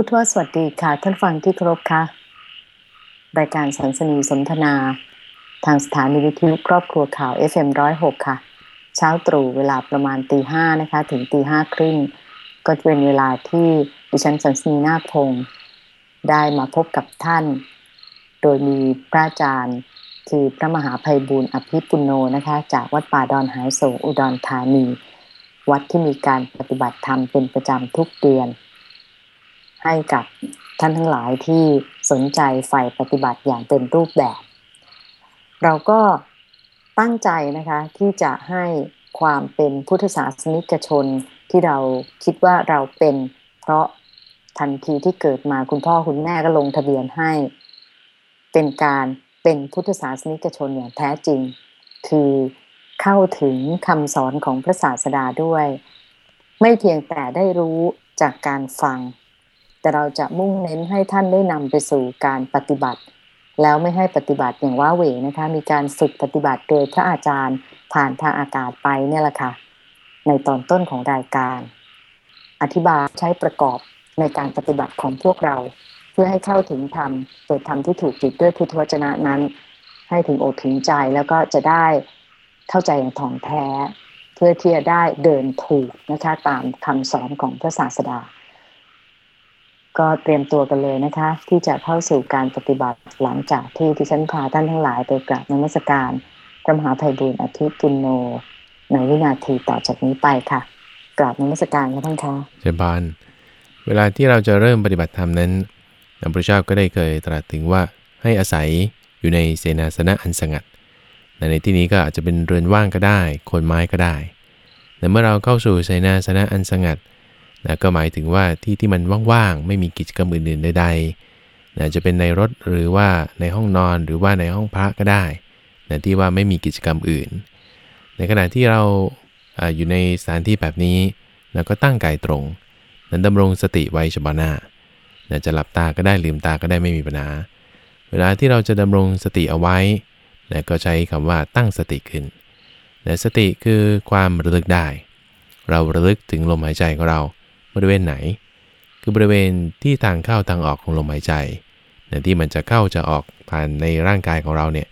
พุทธวสวัสดีค่ะ ท่านฟังที่เคารพค่ะ รายการสันสนีสนทนา ทางสถานีวิทยุครอบครัวข่าว FM106 ค่ะ เช้าตรู่เวลาประมาณตีห้านะคะ ถึงตีห้าครึ่ง ก็จะเป็นเวลาที่ดิฉันสันสนีนาคพงศ์ได้มาพบกับท่าน โดยมีพระอาจารย์ คือพระมหาภัยบุญอภิปุโนนะคะ จากวัดป่าดอนหายโศอุดรธานี วัดที่มีการปฏิบัติธรรมเป็นประจำทุกเดือน ให้กับท่านทั้งหลายที่สนใจใฝ่ปฏิบัติอย่างเป็นรูปแบบ เราก็ตั้งใจนะคะที่จะให้ความเป็นพุทธศาสนิกชนที่เราคิดว่าเราเป็น เพราะทันทีที่เกิดมาคุณพ่อคุณแม่ก็ลงทะเบียนให้ เป็นการเป็นพุทธศาสนิกชนอย่างแท้จริง คือเข้าถึงคำสอนของพระศาสดาด้วย ไม่เพียงแต่ได้รู้จากการฟัง แต่เราจะมุ่งเน้นให้ท่านได้นำไปสู่การปฏิบัติ แล้วไม่ให้ปฏิบัติอย่างว่าเหวนะคะ มีการฝึกปฏิบัติโดยพระอาจารย์ผ่านทางอากาศไปเนี่ยแหละค่ะ ในตอนต้นของรายการ อธิบายใช้ประกอบในการปฏิบัติของพวกเรา เพื่อให้เข้าถึงธรรมโดยธรรมที่ถูกจิตด้วยพุทธวจนะนั้น ให้ถึงอกถึงใจแล้วก็จะได้เข้าใจอย่างถ่องแท้ เพื่อที่จะได้เดินถูกนะคะตามคำสอนของพระศาสดา ก็เตรียมตัวกันเลยนะคะ ที่จะเข้าสู่การปฏิบัติหลังจากที่ที่ฉันพาท่านทั้งหลายไปกราบนมัสการพระมหาภัยบุญอธิปุณโน ในวินาทีต่อจากนี้ไปค่ะ กราบนมัสการค่ะท่านคะเจบานเวลาที่เราจะเริ่มปฏิบัติธรรมนั้นพระพุทธเจ้าก็ได้เคยตรัสถึงว่าให้อาศัยอยู่ในเสนาสนะอันสงัด ในที่นี้ก็อาจจะเป็นเรือนว่างก็ได้ คนไม้ก็ได้แต่เมื่อเราเข้าสู่เสนาสนะอันสงัด นะก็หมายถึงว่าที่ที่มันว่างๆ ไม่มีกิจกรรมอื่นๆใดๆนะจะเป็นในรถหรือว่าในห้องนอนหรือว่าในห้องพระก็ได้นะที่ว่าไม่มีกิจกรรมอื่น ในขณะที่เราออยู่ในสถานที่แบบนี้นะก็ตั้งกายตรงนั้นดำรงสติไว้เฉพาะหน้านะจะหลับตาก็ได้ลืมตาก็ได้ไม่มีปัญหา เวลาที่เราจะดำรงสติเอาไว้นะก็ใช้คำว่าตั้งสติขึ้นนะสติคือความระลึกได้ เราระลึกถึงลมหายใจของเรา บริเวณไหน คือบริเวณที่ทางเข้าทางออกของลมหายใจนะที่มันจะเข้าจะออกผ่านในร่างกายของเราเนี่ย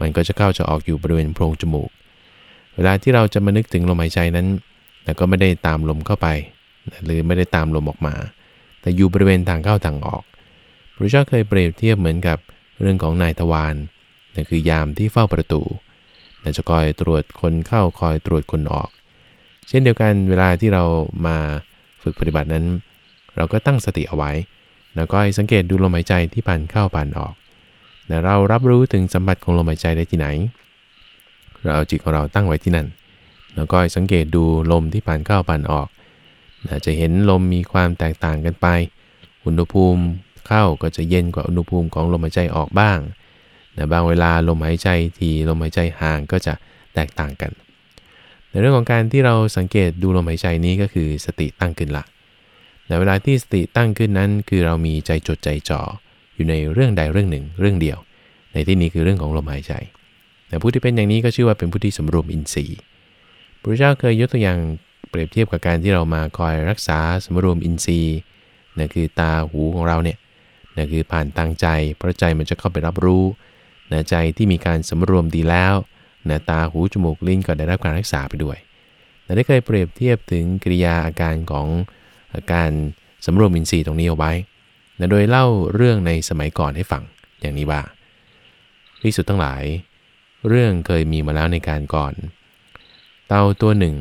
มันก็จะเข้าจะออกอยู่บริเวณโพรงจมูก เวลาที่เราจะมานึกถึงลมหายใจนั้นแต่ก็ไม่ได้ตามลมเข้าไปหรือไม่ได้ตามลมออกมา แต่อยู่บริเวณทางเข้าทางออก พระเจ้าเคยเปรียบเทียบเหมือนกับเรื่องของนายทวารนั่นคือยามที่เฝ้าประตูนั่นจะคอยตรวจคนเข้าคอยตรวจคนออก เช่นเดียวกันเวลาที่เรามา ฝึกปฏิบัตินั้น เราก็ตั้งสติเอาไว้ แล้วก็สังเกตดูลมหายใจที่ผ่านเข้าผ่านออกแต่เรารับรู้ถึงสัมผัสของลมหายใจได้ที่ไหน เราเอาจิตของเราตั้งไว้ที่นั่น แล้วก็สังเกตดูลมที่ผ่านเข้าผ่านออกนะจะเห็นลมมีความแตกต่างกันไป อุณหภูมิเข้าก็จะเย็นกว่าอุณหภูมิของลมหายใจออกบ้างนะบางเวลาลมหายใจทีลมหายใจห่างก็จะแตกต่างกัน ในเรื่องของการที่เราสังเกตดูลมหายใจนี้ก็คือสติตั้งขึ้นละในเวลาที่สติตั้งขึ้นนั้น คือเรามีใจจดใจจ่ออยู่ในเรื่องใดเรื่องหนึ่งเรื่องเดียว ในที่นี้คือเรื่องของลมหายใจ แต่ผู้ที่เป็นอย่างนี้ก็ชื่อว่าเป็นผู้ที่สำรวมอินทรีย์พระเจ้าเคยยกตัวอย่างเปรียบเทียบกับการที่เรามาคอยรักษาสมรวมอินทรีย์นั่นคือตาหูของเราเนี่ยนั่นคือผ่านทางใจเพราะใจมันจะเข้าไปรับรู้นะใจที่มีการสมรวมดีแล้ว นะตาหูจมูกลิ้นก็ได้รับการรักษาไปด้วยนะได้เคยเปรียบเทียบถึงกิริยาอาการของอาการสมรวมอินทรีย์ตรงนี้เอาไว้นะโดยเล่าเรื่องในสมัยก่อนให้ฟังอย่างนี้ว่าที่สุดทั้งหลาย เรื่องเคยมีมาแล้วในการก่อน เต่าตัวหนึ่ง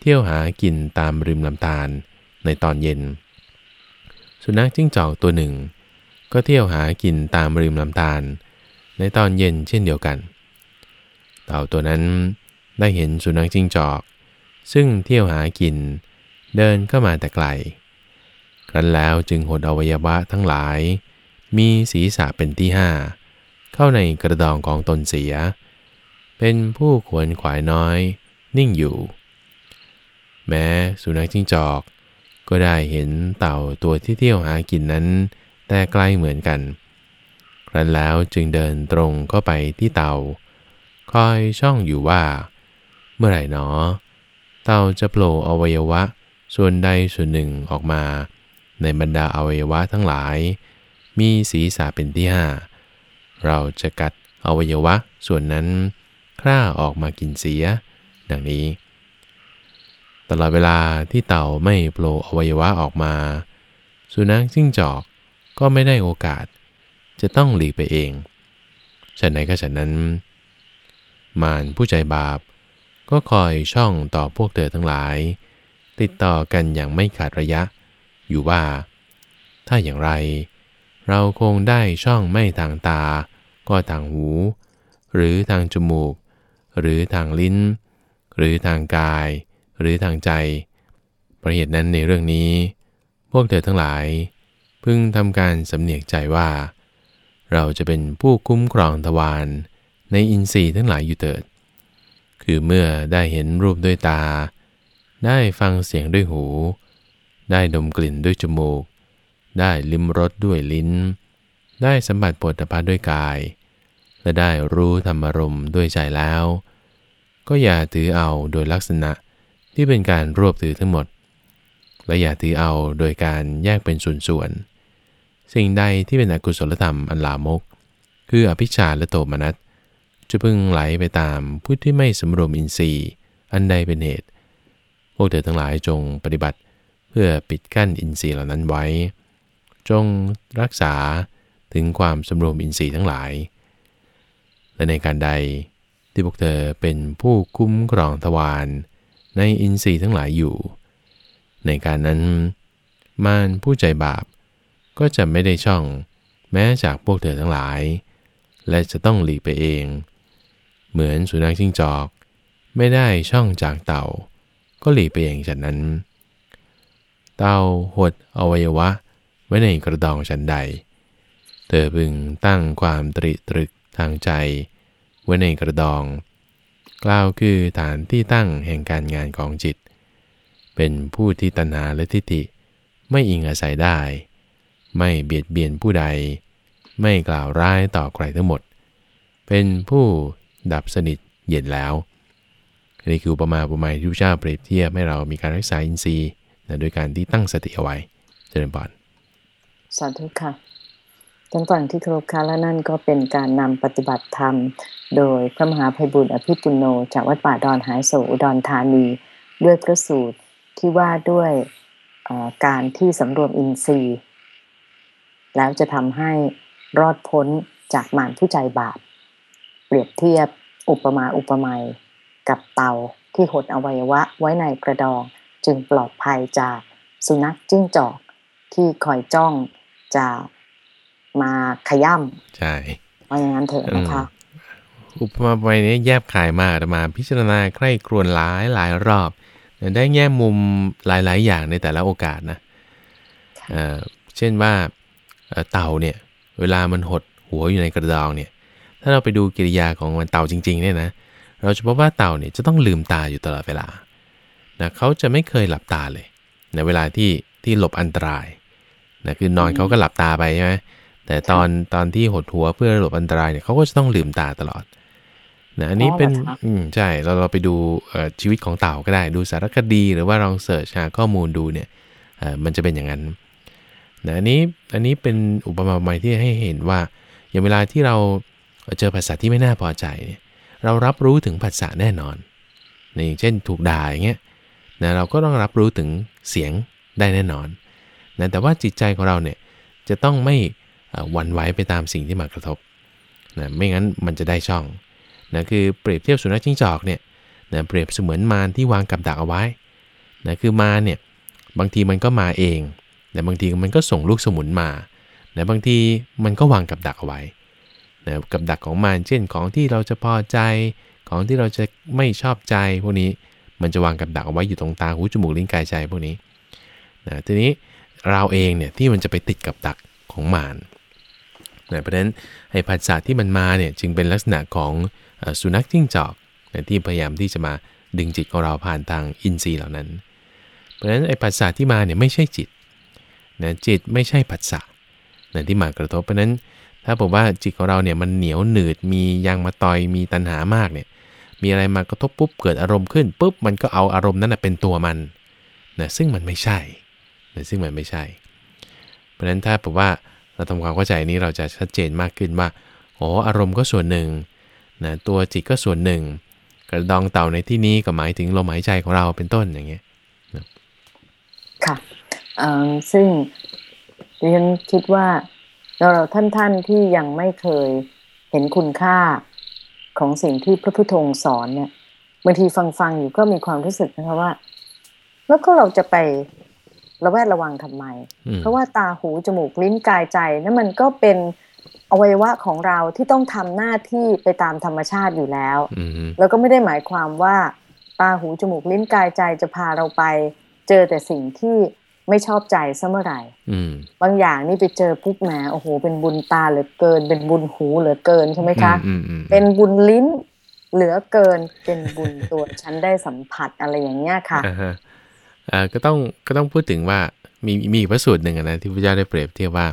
เที่ยวหากินตามริมลำธารในตอนเย็น สุนัขจิ้งจอกตัวหนึ่ง ก็เที่ยวหากินตามริมลำธารในตอนเย็นเช่นเดียวกันเต่าตัวนั้นได้เห็นสุนัขจิ้งจอก ซึ่งเที่ยวหากิน เดินเข้ามาแต่ไกล ครั้นแล้วจึงหดอวัยวะทั้งหลาย มีศีรษะเป็นที่ห้าเข้าในกระดองของตนเสีย เป็นผู้ขวนขวายน้อย นิ่งอยู่ แม้สุนัขจิ้งจอก ก็ได้เห็นเต่าตัวที่เที่ยวหากินนั้น แต่ใกล้เหมือนกัน ครั้นแล้วจึงเดินตรงเข้าไปที่เต่า คอยช่องอยู่ว่า เมื่อไหร่หนอ เต่าจะโผล่อวัยวะ ส่วนใดส่วนหนึ่งออกมา ในบรรดาอวัยวะทั้งหลาย มีศีรษะเป็นที่ห้าเราจะกัดอวัยวะส่วนนั้นคร่าออกมากินเสีย ดังนี้ ตลอดเวลาที่เต่าไม่โผล่อวัยวะออกมา สุนัขจิ้งจอกก็ไม่ได้โอกาส จะต้องหลีกไปเองฉันไหนก็ฉันนั้น มารผู้ใจบาป ก็คอยช่องต่อพวกเธอทั้งหลาย ติดต่อกันอย่างไม่ขาดระยะ อยู่ว่า ถ้าอย่างไร เราคงได้ช่องไม่ทางตา ก็ทางหู หรือทางจมูก หรือทางลิ้น หรือทางกาย หรือทางใจประเหตุนั้นในเรื่องนี้ พวกเธอทั้งหลาย พึงทำการสำเนียกใจว่า เราจะเป็นผู้คุ้มครองทวาร ในอินทรีย์ทั้งหลายอยู่เถิด คือเมื่อได้เห็นรูปด้วยตา ได้ฟังเสียงด้วยหู ได้ดมกลิ่นด้วยจมูก ได้ลิ้มรสด้วยลิ้น ได้สัมผัสปวดตภะด้วยกาย และได้รู้ธรรมรมด้วยใจแล้ว ก็อย่าถือเอาโดยลักษณะที่เป็นการรวบถือทั้งหมด และอย่าถือเอาโดยการแยกเป็นส่วนๆสิ่งใดที่เป็นอกุศลธรรมอันลามก คืออภิชาและโทมนัส จะพึงไหลไปตามผู้ที่ไม่สำรวมอินทรีย์ อันใดเป็นเหตุ พวกเธอทั้งหลายจงปฏิบัติเพื่อปิดกั้นอินทรีย์เหล่านั้นไว้ จงรักษาถึงความสำรวมอินทรีย์ทั้งหลาย และในการใดที่พวกเธอเป็นผู้คุ้มครองทวารในอินทรีย์ทั้งหลายอยู่ ในการนั้นมารผู้ใจบาปก็จะไม่ได้ช่อง แม้จากพวกเธอทั้งหลาย และจะต้องหลีกไปเอง เหมือนสุนัขจิ้งจอก ไม่ได้ช่องจากเต่า ก็หลีกไปเองฉะนั้น เต่าหดอวัยวะไว้ในกระดองฉันใด เธอพึงตั้งความตริตรึกทางใจ ไว้ในกระดอง กล่าวคือฐานที่ตั้งแห่งการงานของจิต เป็นผู้ที่ตัณหาและทิฏฐิไม่อิงอาศัยได้ ไม่เบียดเบียนผู้ใด ไม่กล่าวร้ายต่อใครทั้งหมด เป็นผู้ ดับสนิทเย็นแล้วนี่คืออุปมาอุปไมยที่พระเจ้าเปรียบเทียบให้เรามีการรักษาอินทรีย์นะโดยการที่ตั้งสติเอาไว้เจริญพรสาธุค่ะท่านฟังที่ครพค่ะและนั่นก็เป็นการนำปฏิบัติธรรม โดยพระมหาภัยบุญอภิปุโน จากวัดป่าดอนหายโศอุดรธานี ด้วยพระสูตรที่ว่าด้วยการที่สำรวมอินทรีย์ แล้วจะทำให้รอดพ้นจากมารผู้ใจบาป เปรียบเทียบอุปมาอุปไมยกับเตาที่หดอวัยวะไว้ในกระดอง จึงปลอดภัยจากสุนัขจิ้งจอกที่คอยจ้องจะมาขย่ำใช่ว่าอย่างนั้นเถอะนะคะอุปมาไปนี้แยบขายมากมา พิจารณาใคร่ครวญหลายหลายรอบ ได้แง่มุมหลาย ๆ อย่างในแต่ละโอกาสนะเช่นว่าเต่าเนี่ย เวลามันหดหัวอยู่ในกระดองเนี่ย ถ้าเราไปดูกิริยาของมันเต่าจริงๆเนี่ยนะ เราจะพบว่าเต่าเนี่ยจะต้องลืมตาอยู่ตลอดเวลานะเขาจะไม่เคยหลับตาเลยในเวลาที่ที่หลบอันตรายนะคือนอนเขาก็หลับตาไปใช่ไหมแต่ตอนตอนที่หดหัวเพื่อหลบอันตรายเนี่ยเขาก็จะต้องลืมตาตลอดนะอันนี้เป็นอืมใช่เราเราไปดูชีวิตของเต่าก็ได้ดูสารคดีหรือว่าลองเสิร์ชหาข้อมูลดูเนี่ยมันจะเป็นอย่างนั้นนะอันนี้อันนี้เป็นอุปมาใหม่ที่ให้เห็นว่าอย่างเวลาที่เรา เจอภาษาที่ไม่น่าพอใจเนี่ยเรารับรู้ถึงภาษาแน่นอนในอย่างเช่นถูกด่าอย่างเงี้ยนะเราก็ต้องรับรู้ถึงเสียงได้แน่นอนนะแต่ว่าจิตใจของเราเนี่ยจะต้องไม่หวั่นไหวไปตามสิ่งที่มากระทบนะไม่งั้นมันจะได้ช่องนะคือเปรียบเทียบสุนัขจิ้งจอกเนี่ยนะเปรียบเสมือนมารที่วางกับดักเอาไว้นะคือมาเนี่ยบางทีมันก็มาเองแต่บางทีมันก็ส่งลูกสมุนมานะบางทีมันก็วางกับดักเอาไว้ นะกับดักของมันเช่นของที่เราจะพอใจ ของที่เราจะไม่ชอบใจพวกนี้มันจะวางกับดักเอาไว้อยู่ตรงตาหูจมูกลิ้นกายใจพวกนี้นะทีนี้เราเองเนี่ยที่มันจะไปติดกับดักของมารนะเพราะฉะนั้นไอ้ผัสสะที่มันมาเนี่ยจึงเป็นลักษณะของสุนัขจิ้งจอกนะที่พยายามที่จะมาดึงจิตของเราผ่านทางอินทรีย์เหล่านั้น เพราะฉะนั้นไอ้ผัสสะที่มาเนี่ยไม่ใช่จิตนะจิตไม่ใช่ผัสสะนะที่มากระทบเพราะนั้น ถ้าบอกว่าจิตของเราเนี่ยมันเหนียวหนืดมียางมาตอยมีตัณหามากเนี่ยมีอะไรมากระทบปุ๊บเกิดอารมณ์ขึ้นปุ๊บมันก็เอาอารมณ์นั้นเป็นตัวมันนะซึ่งมันไม่ใช่นะซึ่งมันไม่ใช่ เพราะฉะนั้นถ้าผมว่าเราทำความเข้าใจนี้เราจะชัดเจนมากขึ้นว่าโอ้อารมณ์ก็ส่วนหนึ่งนะตัวจิตก็ส่วนหนึ่ง กระดองเต่าในที่นี้ก็หมายถึงลมหายใจของเราเป็นต้นอย่างเงี้ยค่ะซึ่งดิฉันคิดว่า เราท่านท่านที่ยังไม่เคยเห็นคุณค่าของสิ่งที่พระพุทธองค์สอนเนี่ยบางทีฟังฟังอยู่ก็มีความรู้สึกนะคะว่า แล้วก็เราจะไประแวดระวังทำไม เพราะว่าตาหูจมูกลิ้นกายใจนั่นมันก็เป็นอวัยวะของเราที่ต้องทำหน้าที่ไปตามธรรมชาติอยู่แล้วแล้วก็ไม่ได้หมายความว่า ตาหูจมูกลิ้นกายใจจะพาเราไป เจอแต่สิ่งที่ ไม่ชอบใจซะเมื่อไหร่บางอย่างนี่ไปเจอปุ๊บแหมโอ้โห เป็นบุญตาเหลือเกิน เป็นบุญหูเหลือเกินใช่ไหมคะ เป็นบุญลิ้นเหลือเกิน เป็นบุญตัวฉันได้สัมผัสอะไรอย่างเงี้ยค่ะอ่าก็ต้องก็ต้องพูดถึงว่ามีมีพระสูตรหนึ่งนะที่พระเจ้าได้เปรียบเทียบว่า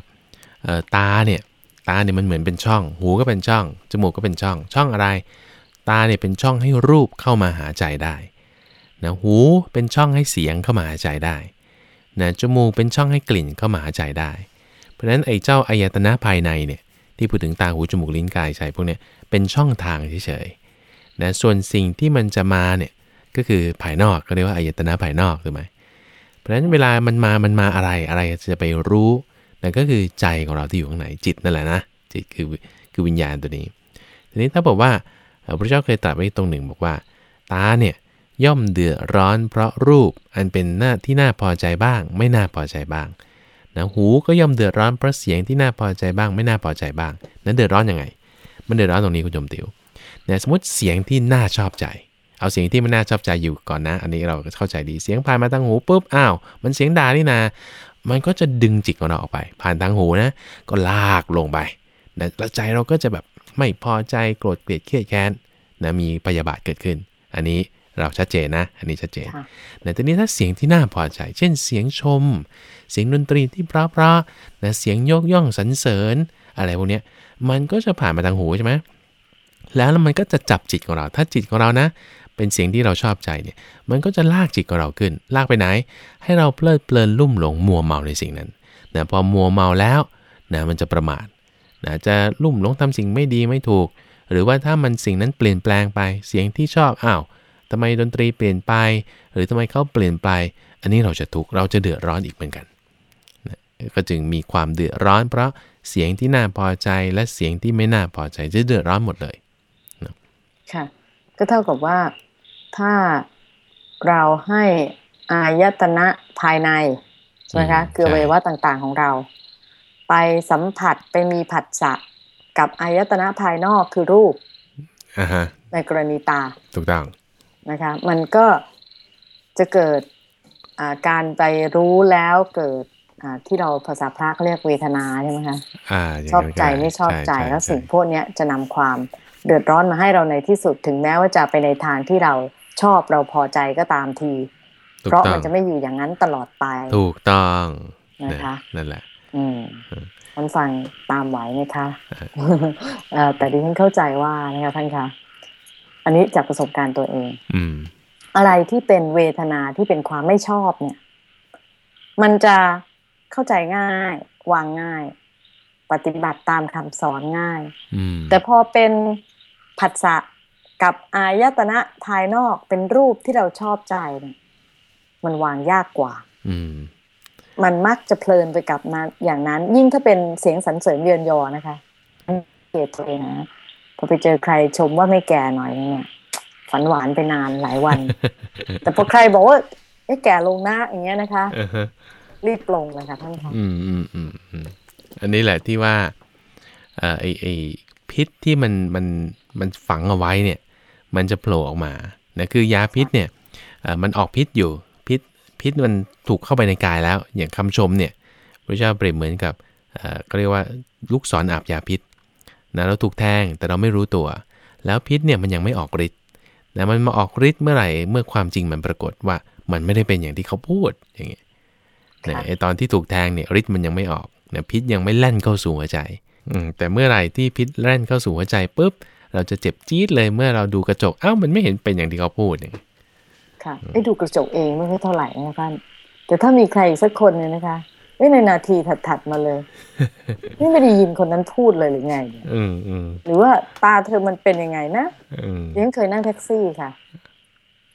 เอ่อตาเนี่ยตาเนี่ยมันเหมือนเป็นช่อง หูก็เป็นช่อง จมูกก็เป็นช่อง ช่องอะไร ตาเนี่ยเป็นช่องให้รูปเข้ามาหาใจได้นะหูเป็นช่องให้เสียงเข้ามาหาใจได้ นะจมูกเป็นช่องให้กลิ่นเข้ามาหาใจได้ เพราะฉะนั้นไอ้เจ้าอายตนะภายในเนี่ยที่พูดถึงตาหูจมูกลิ้นกายใจพวกเนี้ยเป็นช่องทางเฉยๆนะส่วนสิ่งที่มันจะมาเนี่ยก็คือภายนอกก็เรียกว่าอายตนะภายนอกถูกไหมเพราะฉะนั้นเวลามันมามันมาอะไรอะไรจะไปรู้นั่นก็คือใจของเราที่อยู่ข้างในจิตนั่นแหละนะจิตคือคือวิญญาณตัวนี้ ทีนี้ถ้าบอกว่าพระเจ้าเคยตรัสไว้ตรงหนึ่งบอกว่า ตาเนี่ย ย่อมเดือดร้อนเพราะรูปอันเป็นหน้าที่น่าพอใจบ้าง ไม่น่าพอใจบ้างนะหูก็ย่อมเดือดร้อนเพราะเสียงที่น่าพอใจบ้าง ไม่น่าพอใจบ้าง นั้นเดือดร้อนยังไง มันเดือดร้อนตรงนี้คุณจมติวเนี่ยสมมติเสียงที่น่าชอบใจ เอาเสียงที่มันน่าชอบใจอยู่ก่อนนะ อันนี้เราเข้าใจดีเสียงผ่านมาทางหูปุ๊บอ้าวมันเสียงด่านี่นะมันก็จะดึงจิตของเราออกไป ผ่านทางหูนะ ก็ลากลงไปนะแล้วใจเราก็จะแบบไม่พอใจโกรธเกลียดเครียดแค้นนะมีพยาบาทเกิดขึ้น อันนี้ เราชัดเจนนะ อันนี้ชัดเจนแต่ทีนี้ถ้าเสียงที่น่าพอใจ เช่นเสียงชม เสียงดนตรีที่เพราะๆนะเสียงยกย่องสรรเสริญ อะไรพวกนี้มันก็จะผ่านมาทางหูใช่ไหมแล้วมันก็จะจับจิตของเรา ถ้าจิตของเรานะ เป็นเสียงที่เราชอบใจเนี่ย มันก็จะลากจิตของเราขึ้น ลากไปไหน ให้เราเพลิดเพลินลุ่มหลงมัวเมาในสิ่งนั้นนะพอมัวเมาแล้วนะมันจะประมาทนะจะลุ่มหลงทำสิ่งไม่ดีไม่ถูก หรือว่าถ้ามันสิ่งนั้นเปลี่ยนแปลงไป เสียงที่ชอบ อ้าว ทำไมดนตรีเปลี่ยนไป หรือทำไมเขาเปลี่ยนไป อันนี้เราจะทุกข์เราจะเดือดร้อนอีกเหมือนกันนะก็จึงมีความเดือดร้อน เพราะเสียงที่น่าพอใจและเสียงที่ไม่น่าพอใจจะเดือดร้อนหมดเลยนะค่ะก็เท่ากับว่าถ้าเราให้อายตนะภายในใช่ไหมคะคือเวว่าต่างๆของเรา ไปสัมผัสไปมีผัสสะกับอายตนะภายนอกคือรูปในกรณีตาถูกต้อง นะคะมันก็จะเกิดการไปรู้แล้วเกิดที่เราภาษาพระเขาเรียกเวทนาใช่ไหมคะชอบใจไม่ชอบใจแล้วสิ่งพวกนี้จะนำความเดือดร้อนมาให้เราในที่สุดถึงแม้ว่าจะไปในทางที่เราชอบเราพอใจก็ตามที เพราะมันจะไม่อยู่อย่างนั้นตลอดไป ถูกต้องนะคะนั่นแหละ อืมท่านฟังตามไหวไหมคะแต่ดิฉันเข้าใจว่านะคะท่านคะ อันนี้จากประสบการณ์ตัวเองอืมอะไรที่เป็นเวทนาที่เป็นความไม่ชอบเนี่ย มันจะเข้าใจง่าย วางง่าย ปฏิบัติตามคำสอนง่ายแต่พอเป็นผัสสะกับอายตนะภายนอกเป็นรูปที่เราชอบใจเนี่ยมันวางยากกว่าอืมมันมักจะเพลินไปกับนั้นอย่างนั้น ยิ่งถ้าเป็นเสียงสรรเสริญเยือนยอนะคะเกลียดตัวเองนะ พอไปเจอใครชมว่าไม่แก่หน่อยเนี่ยฝันหวานไปนานหลายวัน แต่พอใครบอกว่าไอ้แก่ลงนะอย่างเงี้ยนะคะรีบลงเลยค่ะท่านค่ะอืมอืมอืมอืมอันนี้แหละที่ว่าเอ่อไอไอพิษที่มันมันมันฝังเอาไว้เนี่ย มันจะโผล่ออกมานะคือยาพิษเนี่ยเอ่อมันออกพิษอยู่พิษพิษมันถูกเข้าไปในกายแล้ว อย่างคำชมเนี่ยพระเจ้าเปรียบเหมือนกับเอ่อก็เรียกว่าลูกศรออาบยาพิษ นะเราถูกแทงแต่เราไม่รู้ตัว แล้วพิษเนี่ยมันยังไม่ออกฤทธิ์นะมันมาออกฤทธิ์เมื่อไหร่เมื่อความจริงมันปรากฏว่ามันไม่ได้เป็นอย่างที่เขาพูดอย่างเงี้ยนะไอตอนที่ถูกแทงเนี่ยฤทธิ์มันยังไม่ออกนะพิษยังไม่แล่นเข้าสู่หัวใจอืแต่เมื่อไหร่ที่พิษแล่นเข้าสู่หัวใจปุ๊บเราจะเจ็บจี๊ดเลยเมื่อเราดูกระจกอ้าวมันไม่เห็นเป็นอย่างที่เขาพูดอย่างค่ะไอ้ดูกระจกเองไม่ค่อยเท่าไหร่นะท่านแต่ถ้ามีใครสักคนเนี่ยนะคะ อ้ในนาทีถัดๆมาเลย นี่ไม่ได้ยินคนนั้นพูดเลยหรือไงอืมอืมหรือว่าตาเธอมันเป็นยังไงนะอืมยังเคยนั่งแท็กซี่ค่ะ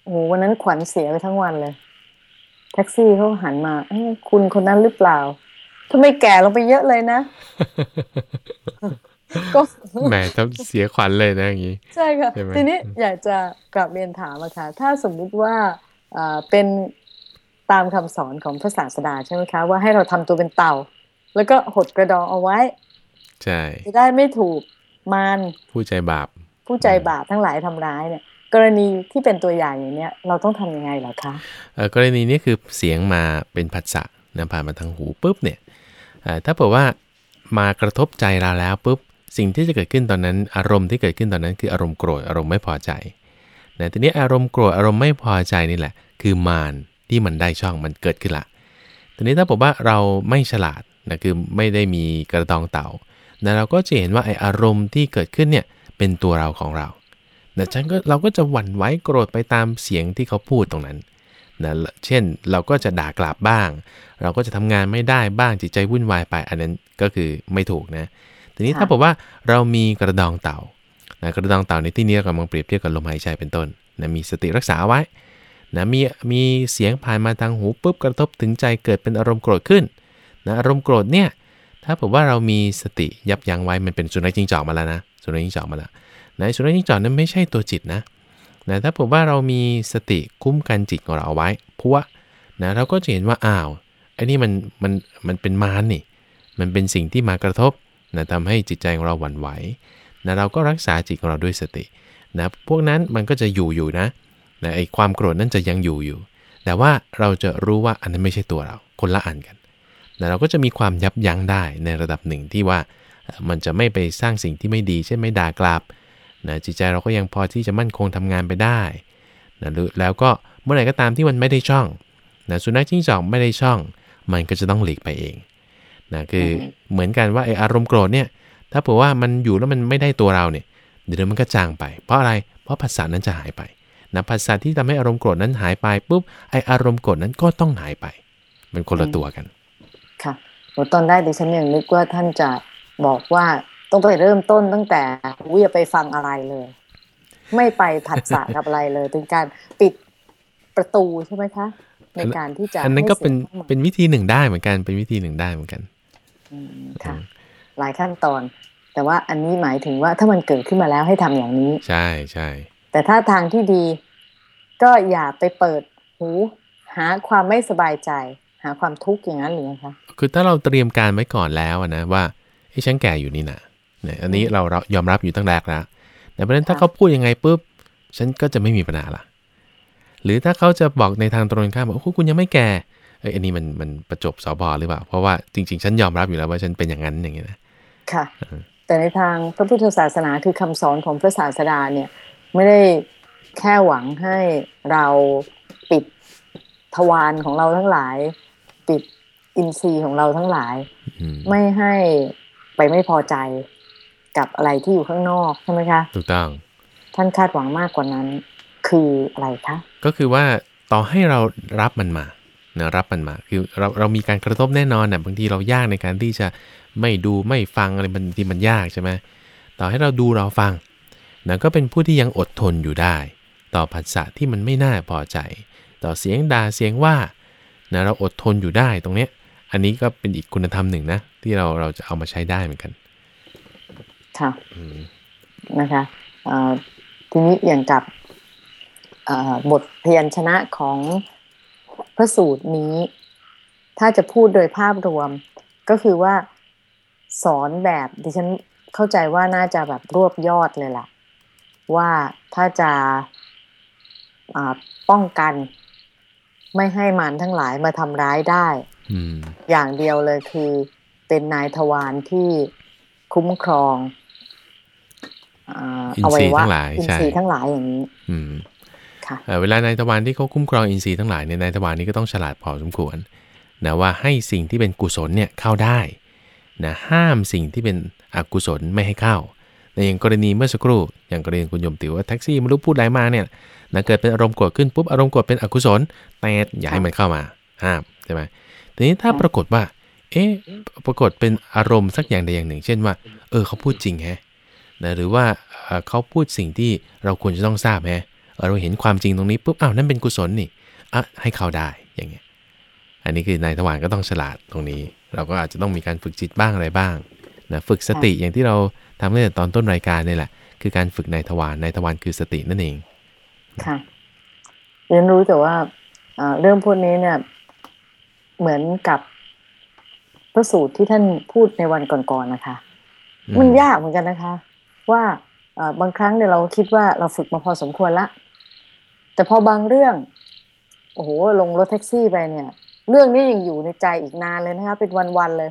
โอ้โหวันนั้นขวัญเสียไปทั้งวันเลย แท็กซี่เขาหันมาเอ้ยคุณคนนั้นหรือเปล่าทำไมแก่ลงไปเยอะเลยนะก็แหมถ้าเสียขวัญเลยนะอย่างนี้ ใช่ค่ะใช่ไหมทีนี้อยากจะกลับเรียนถามอะค่ะ ถ้าสมมุติว่าอ่าเป็น ตามคำสอนของพระศาสดาใช่ไหมคะว่าให้เราทำตัวเป็นเต่า แล้วก็หดกระดองเอาไว้ ใช่จะได้ไม่ถูกมารผู้ใจบาป ผู้ใจบาปทั้งหลายทำร้ายเนี่ย กรณีที่เป็นตัวอย่างอย่างเนี้ยเราต้องทำยังไงเหรอคะเอ่อกรณีนี้คือเสียงมาเป็นผัสสะนะผ่านมาทางหูปุ๊บเนี่ยเอ่อถ้าเผื่อว่ามากระทบใจเราแล้วปุ๊บสิ่งที่จะเกิดขึ้นตอนนั้น อารมณ์ที่เกิดขึ้นตอนนั้นคืออารมณ์โกรธอารมณ์ไม่พอใจนะทีนี้อารมณ์โกรธอารมณ์ไม่พอใจนี่แหละ คือมาร ที่มันได้ช่องมันเกิดขึ้นละทีนี้ถ้าบอกว่าเราไม่ฉลาดนะคือไม่ได้มีกระดองเต่านะเราก็จะเห็นว่าไออารมณ์ที่เกิดขึ้นเนี่ยเป็นตัวเราของเรานะฉันก็เราก็จะหวั่นไหวโกรธไปตามเสียงที่เขาพูดตรงนั้นนะเช่นเราก็จะด่ากลับบ้าง เราก็จะทำงานไม่ได้บ้างจิตใจวุ่นวายไป อันนั้นก็คือไม่ถูกนะ ทีนี้ค่ะถ้าบอกว่าเรามีกระดองเต่านะกระดองเต่าในที่นี้เรากำลังเปรียบเทียบกับลมหายใจเป็นต้นนะมีสติรักษาไว้ นะมีมีเสียงผ่านมาทางหูปุ๊บกระทบถึงใจเกิดเป็นอารมณ์โกรธขึ้นนะอารมณ์โกรธเนี่ยถ้าบอว่าเรามีสติยับยั้งไว้มันเป็นสุนัขจิ้งจอกมาแล้วนะสุนัขจิ้งจอกมาแล้วนะสุนัขจิ้งจอกนั้นไม่ใช่ตัวจิตนะนะถ้าผมว่าเรามีสติคุ้มกันจิตของเราเอาไว้พัวนะเราก็จะเห็นว่าอ้าวไอ้นี่มันมันมันเป็นมารนี่ มันเป็นสิ่งที่มากระทบนะทำให้จิตใจของเราหวั่นไหวนะเราก็รักษาจิตของเราด้วยสตินะพวกนั้นมันก็จะอยู่อยู่นะ นะไอ้ความโกรธนั้นจะยังอยู่อยู่ แต่ว่าเราจะรู้ว่าอันนั้นไม่ใช่ตัวเรา คนละอันกันนะเราก็จะมีความยับยั้งได้ในระดับหนึ่งที่ว่าเอ่อมันจะไม่ไปสร้างสิ่งที่ไม่ดี เช่นไม่ด่ากลับนะจิตใจเราก็ยังพอที่จะมั่นคงทำงานไปได้นะหรือแล้วก็เมื่อไหร่ก็ตามที่มันไม่ได้ช่องนะสุนัขจิ้งจอกไม่ได้ช่อง มันก็จะต้องหลีกไปเองนะคืออเหมือนกันว่าไออารมณ์โกรธเนี่ยถ้าเผื่อว่ามันอยู่แล้วมันไม่ได้ตัวเราเนี่ยเดี๋ยวมันก็จางไป เพราะอะไรเพราะภาษานั้นจะหายไป นะภาษาที่ทำให้อารมณ์โกรธนั้นหายไปปุ๊บไออารมณ์โกรธนั้นก็ต้องหายไป มันคนละตัวกัน ค่ะโหตอนแรกดิฉันยังนึกว่าท่านจะบอกว่าต้องไปเริ่มต้นตั้งแต่วิอย่าไปฟังอะไรเลย ไม่ไปผัดสะกับอะไรเลยเป็นการปิดประตูใช่ไหมคะ ในการที่จะอันนั้นก็เป็นให้สียงข้ามาเป็นวิธีหนึ่งได้เหมือนกันเป็นวิธีหนึ่งได้เหมือนกันอืมค่ะ หลายขั้นตอน แต่ว่าอันนี้หมายถึงว่าถ้ามันเกิดขึ้นมาแล้วให้ทำอย่างนี้ ใช่ใช่ แต่ถ้าทางที่ดีก็อย่าไปเปิดหูหาความไม่สบายใจ หาความทุกข์อย่างนั้นหรือไงคะคือถ้าเราเตรียมการไว้ก่อนแล้วอะนะว่าไอ้ยฉันแก่อยู่นี่นะเนี่ยอันนี้เราเรายอมรับอยู่ตั้งแรกแล้วแต่เพราะฉะนั้นถ้าค่ะเขาพูดยังไงปุ๊บฉันก็จะไม่มีปัญหาละหรือถ้าเขาจะบอกในทางตรงกันข้ามบอกโอ้โหคุณยังไม่แก่เอ้ยอันนี้มันมันประจบสอบอหรือเปล่า เพราะว่าจริง ๆ ฉันยอมรับอยู่แล้วว่าฉันเป็นอย่างนั้นอย่างเงี้ยนะค่ะ แต่ในทางพระพุทธศาสนาคือคำสอนของพระศาสดาเนี่ย ไม่ได้แค่หวังให้เราปิดทวารของเราทั้งหลาย ปิดอินทรีย์ของเราทั้งหลายอืมไม่ให้ไปไม่พอใจกับอะไรที่อยู่ข้างนอกใช่ไหมคะถูกต้อง ท่านคาดหวังมากกว่านั้น คืออะไรคะก็คือว่าต่อให้เรารับมันมาเนะรับมันมา คือเราเรามีการกระทบแน่นอนนะบางทีเรายากในการที่จะไม่ดูไม่ฟังอะไรบางทีมันยากใช่ไหมต่อให้เราดูเราฟัง นะก็เป็นผู้ที่ยังอดทนอยู่ได้ ต่อผัสสะที่มันไม่น่าพอใจ ต่อเสียงด่าเสียงว่านะเราอดทนอยู่ได้ตรงเนี้ย อันนี้ก็เป็นอีกคุณธรรมหนึ่งนะ ที่เราเราจะเอามาใช้ได้เหมือนกัน ค่ะอืมนะคะเอ่อทีนี้อย่างกับเอ่อบทพยัญชนะของพระสูตรนี้ ถ้าจะพูดโดยภาพรวมก็คือว่าสอนแบบดิฉันเข้าใจว่าน่าจะแบบรวบยอดเลยล่ะ ว่าถ้าจะอ่าป้องกันไม่ให้มันทั้งหลายมาทำร้ายได้อืมอย่างเดียวเลยคือเป็นนายทวารที่คุ้มครองอ่าอินอทวัรียย์วะทั้งหลายอินใช่ทรีย์ทั้งหลายอย่างนี้อืมค่ะเอ่อเวลานายทวารที่เขาคุ้มครองอินทรีย์ทั้งหลายเนี่ยนายทวารนี้ก็ต้องฉลาดพอสมควรนะว่าให้สิ่งที่เป็นกุศลเนี่ยเข้าได้นะห้ามสิ่งที่เป็นอกุศลไม่ให้เข้า ในอย่างกรณีเมื่อสักครู่ อย่างกรณีคุณยมติว่าแท็กซี่ไม่รู้พูดอะไรมาเนี่ยนะเกิดเป็นอารมณ์โกรธขึ้นปุ๊บอารมณ์โกรธเป็นอกุศลแต่อย่าให้มันเข้ามาห้ามใช่ไหมทีนี้ถ้าปรากฏว่า เอ๊ะปรากฏเป็นอารมณ์สักอย่างใดอย่างหนึ่ง เช่นว่า เออเขาพูดจริงแฮะนะหรือว่าเขาพูดสิ่งที่เราควรจะต้องทราบแฮะเราเห็นความจริงตรงนี้ปุ๊บอ้าวนั่นเป็นกุศลนี่อะให้เขาได้อย่างเงี้ยอันนี้คือนายทวารก็ต้องฉลาดตรงนี้ เราก็อาจจะต้องมีการฝึกจิตบ้างอะไรบ้างนะฝึกสติอย่างที่เรา ทำตั้งแต่ตอนต้นรายการนี่แหละ คือการฝึกนายทวารนายทวารคือสตินั่นเอง ค่ะเรียนรู้แต่ว่าเรื่องพวกนี้เนี่ย เหมือนกับพระสูตรที่ท่านพูดในวันก่อนๆนะคะ มันยากเหมือนกันนะคะ ว่าบางครั้งเนี่ยเราคิดว่าเราฝึกมาพอสมควรละ แต่พอบางเรื่อง โอ้โหลงรถแท็กซี่ไปเนี่ย เรื่องนี้ยังอยู่ในใจอีกนานเลยนะคะ เป็นวันๆเลย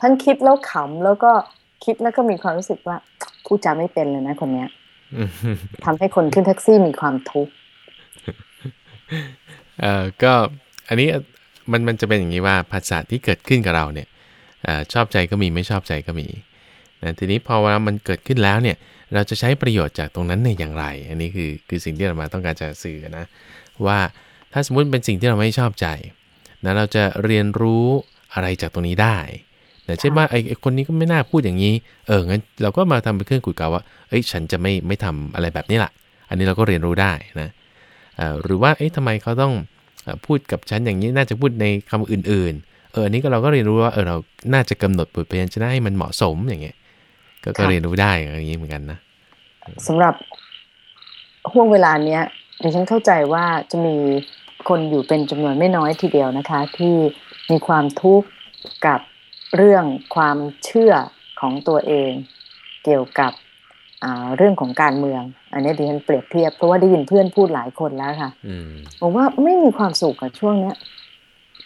ทั้งคิดแล้วขำแล้วก็ คิดแล้วก็มีความรู้สึกว่าพูดจาไม่เป็นเลยนะคนเนี้ยทำให้คนขึ้นแท็กซี่มีความทุกข์เอ่อก็อันนี้มันมันจะเป็นอย่างนี้ว่าภาษาที่เกิดขึ้นกับเราเนี่ยอชอบใจก็มีไม่ชอบใจก็มีนะทีนี้พอเวลามันเกิดขึ้นแล้วเนี่ยเราจะใช้ประโยชน์จากตรงนั้นในอย่างไร อันนี้คือคือสิ่งที่เรามาต้องการจะสื่อนะว่าถ้าสมมุติเป็นสิ่งที่เราไม่ชอบใจนะเราจะเรียนรู้อะไรจากตรงนี้ได้นะ เช่นว่าไอ้คนนี้ก็ไม่น่าพูดอย่างนี้ เอองั้นเราก็มาทำเป็นเครื่องขุดเกาว่าเอ้ยฉันจะไม่ไม่ทำอะไรแบบนี้ละอันนี้เราก็เรียนรู้ได้นะหรือว่าเอ๊ะทำไมเขาต้องพูดกับฉันอย่างนี้น่าจะพูดในคำอื่น ๆ เอออันนี้ก็เราก็เรียนรู้ว่าเออเราน่าจะกำหนดบทเพลงชนะให้มันเหมาะสมอย่างเงี้ยก็เรียนรู้ได้อย่างนี้เหมือนกันนะสำหรับห่วงเวลาเนี้ยดิฉันเข้าใจว่าจะมีคนอยู่เป็นจำนวนไม่น้อยทีเดียวนะคะ ที่มีความทุกข์กับ เรื่องความเชื่อของตัวเองเกี่ยวกับเรื่องของการเมือง อันนี้ดิฉันเปรียบเทียบเพราะว่าได้ยินเพื่อนพูดหลายคนแล้วค่ะบอกว่าไม่มีความสุขกับช่วงเนี้ย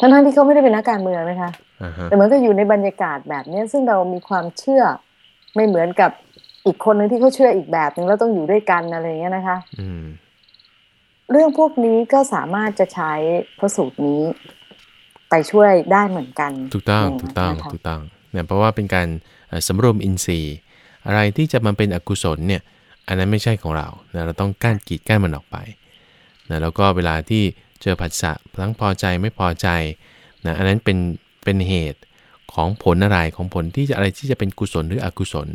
ทั้งที่เขาไม่ได้เป็นนักการเมืองนะคะแต่เหมือนก็อยู่ในบรรยากาศแบบนี้ซึ่งเรามีความเชื่อไม่เหมือนกับอีกคนหนึ่งที่เขาเชื่ออีกแบบหนึ่งแล้วต้องอยู่ด้วยกันอะไรเงี้ยนะคะเรื่องพวกนี้ก็สามารถจะใช้พระสูตรนี้ ไปช่วยได้เหมือนกัน ถูกต้องถูกต้องถูกต้องเนี่ยเพราะว่าเป็นการสำรวมอินทรีย์ อะไรที่จะมาเป็นอกุศลเนี่ยอันนั้นไม่ใช่ของเรานะเราต้องกั้นกีดกั้นมันออกไปนะแล้วก็เวลาที่เจอผัสสะทั้งพอใจไม่พอใจนะอันนั้นเป็นเป็นเหตุของผลอะไรของผลที่จะอะไรที่จะเป็นกุศลหรืออกุศล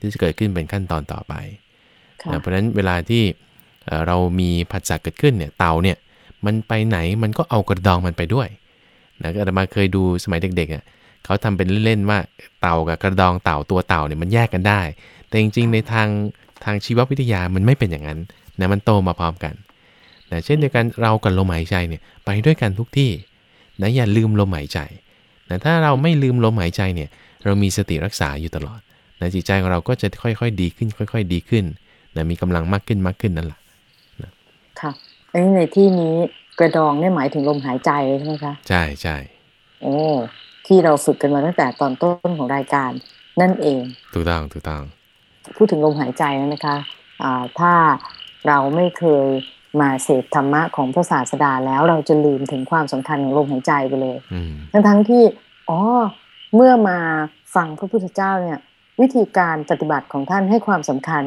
ที่จะเกิดขึ้นเป็นขั้นตอนต่อไปนะเพราะฉะนั้นเวลาที่เรามีผัสสะเกิดขึ้นเนี่ยเต่าเนี่ยมันไปไหนมันก็เอากระดองมันไปด้วย นะก็อามาเคยดูสมัยเด็กๆอะเขาทำเป็นเล่นๆว่าเต่ากับกระดองเต่าตัวเต่าเนี่ยมันแยกกันได้ แต่จริงๆ ในทางทางชีววิทยามันไม่เป็นอย่างนั้นนะมันโตมาพร้อมกันนะเช่นเดียวกันเรากับลมหายใจเนี่ยไปด้วยกันทุกที่นะอย่าลืมลมหายใจนะถ้าเราไม่ลืมลมหายใจเนี่ยเรามีสติรักษาอยู่ตลอดนะจิตใจของเราก็จะค่อยๆ ดีขึ้น ค่อย ๆ ดีขึ้นนะมีกำลังมากขึ้นมากขึ้นนั่นแหละนะค่ะอันนี้ในที่นี้ กระดองเนี่ยหมายถึงลมหายใจใช่ไหมคะ ใช่ใช่โอ้ที่เราฝึกกันมาตั้งแต่ตอนต้นของรายการนั่นเอง ถูกต้องถูกต้อง พูดถึงลมหายใจนะคะอ่าถ้าเราไม่เคยมาเสพธรรมะของพระศาสดาแล้วเราจะลืมถึงความสำคัญของลมหายใจไปเลย ทั้งทั้งที่ อ๋อ เมื่อมาฟังพระพุทธเจ้าเนี่ย วิธีการปฏิบัติของท่านให้ความสำคัญ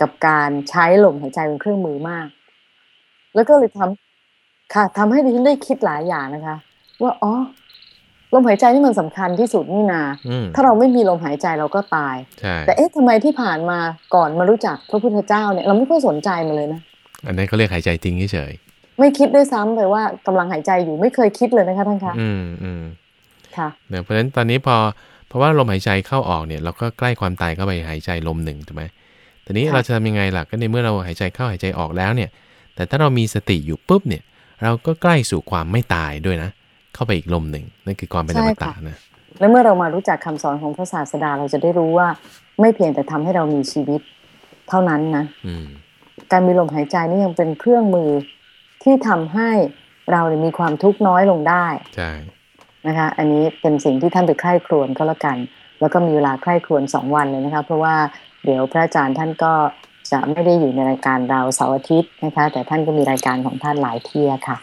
กับการใช้ลมหายใจเป็นเครื่องมือมาก แล้วก็เลยทำ ค่ะทำให้ดิฉันได้คิดหลายอย่างนะคะ ว่าอ๋อลมหายใจนี่มันสำคัญที่สุดนี่นา ถ้าเราไม่มีลมหายใจเราก็ตาย แต่เอ๊ะทำไมที่ผ่านมาก่อนมารู้จักพระพุทธเจ้าเนี่ยเราไม่ค่อยสนใจมาเลยนะ อันนั้นเขาเรียกหายใจทิ้งเฉยไม่คิดด้วยซ้ำเลยว่ากำลังหายใจอยู่ไม่เคยคิดเลยนะคะท่านคะ อืมอืมค่ะเนี่ยเพราะฉะนั้นตอนนี้พอเพราะว่าลมหายใจเข้าออกเนี่ย เราก็ใกล้ความตายเข้าไปหายใจลมหนึ่งถูกไหมทีนี้เราจะทำยังไงล่ะก็ในเมื่อเราหายใจเข้าหายใจออกแล้วเนี่ย แต่ถ้าเรามีสติอยู่ปุ๊บเนี่ย เราก็ใกล้สู่ความไม่ตายด้วยนะ เข้าไปอีกลมหนึ่งนั่นคือความเป็นอมตะนะแล้วเมื่อเรามารู้จักคำสอนของพระศาสดาเราจะได้รู้ว่า ไม่เพียงแต่ทำให้เรามีชีวิตเท่านั้นนะการมีลมหายใจนี่ยังเป็นเครื่องมือที่ทำให้เราเนี่ยมีความทุกข์น้อยลงได้ใช่นะคะ อันนี้เป็นสิ่งที่ท่านไปใคร่ครวญก็แล้วกัน แล้วก็มีเวลาใคร่ครวญสองวันเลยนะคะ เพราะว่าเดี๋ยวพระอาจารย์ท่านก็ จะไม่ได้อยู่ในรายการเราเสาร์อาทิตย์นะคะ แต่ท่านก็มีรายการของท่านหลายเที่ยค่ะ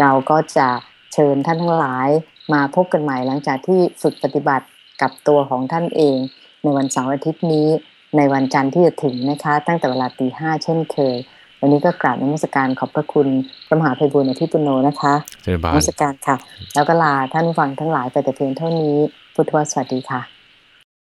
เราก็จะเชิญท่านทั้งหลายมาพบกันใหม่หลังจากที่ฝึกปฏิบัติกับตัวของท่านเอง ในวันเสาร์อาทิตย์นี้ในวันจันทร์ที่จะถึงนะคะ ตั้งแต่เวลาตีห้าเช่นเคย วันนี้ก็กราบนมัสการขอบพระคุณพระมหาภัยบุญอภิปุโนนะคะเจริญบานมัสการค่ะ แล้วก็ลาท่านฟังทั้งหลายไปแต่เพียงเท่านี้พุทธวสวัสดีค่ะ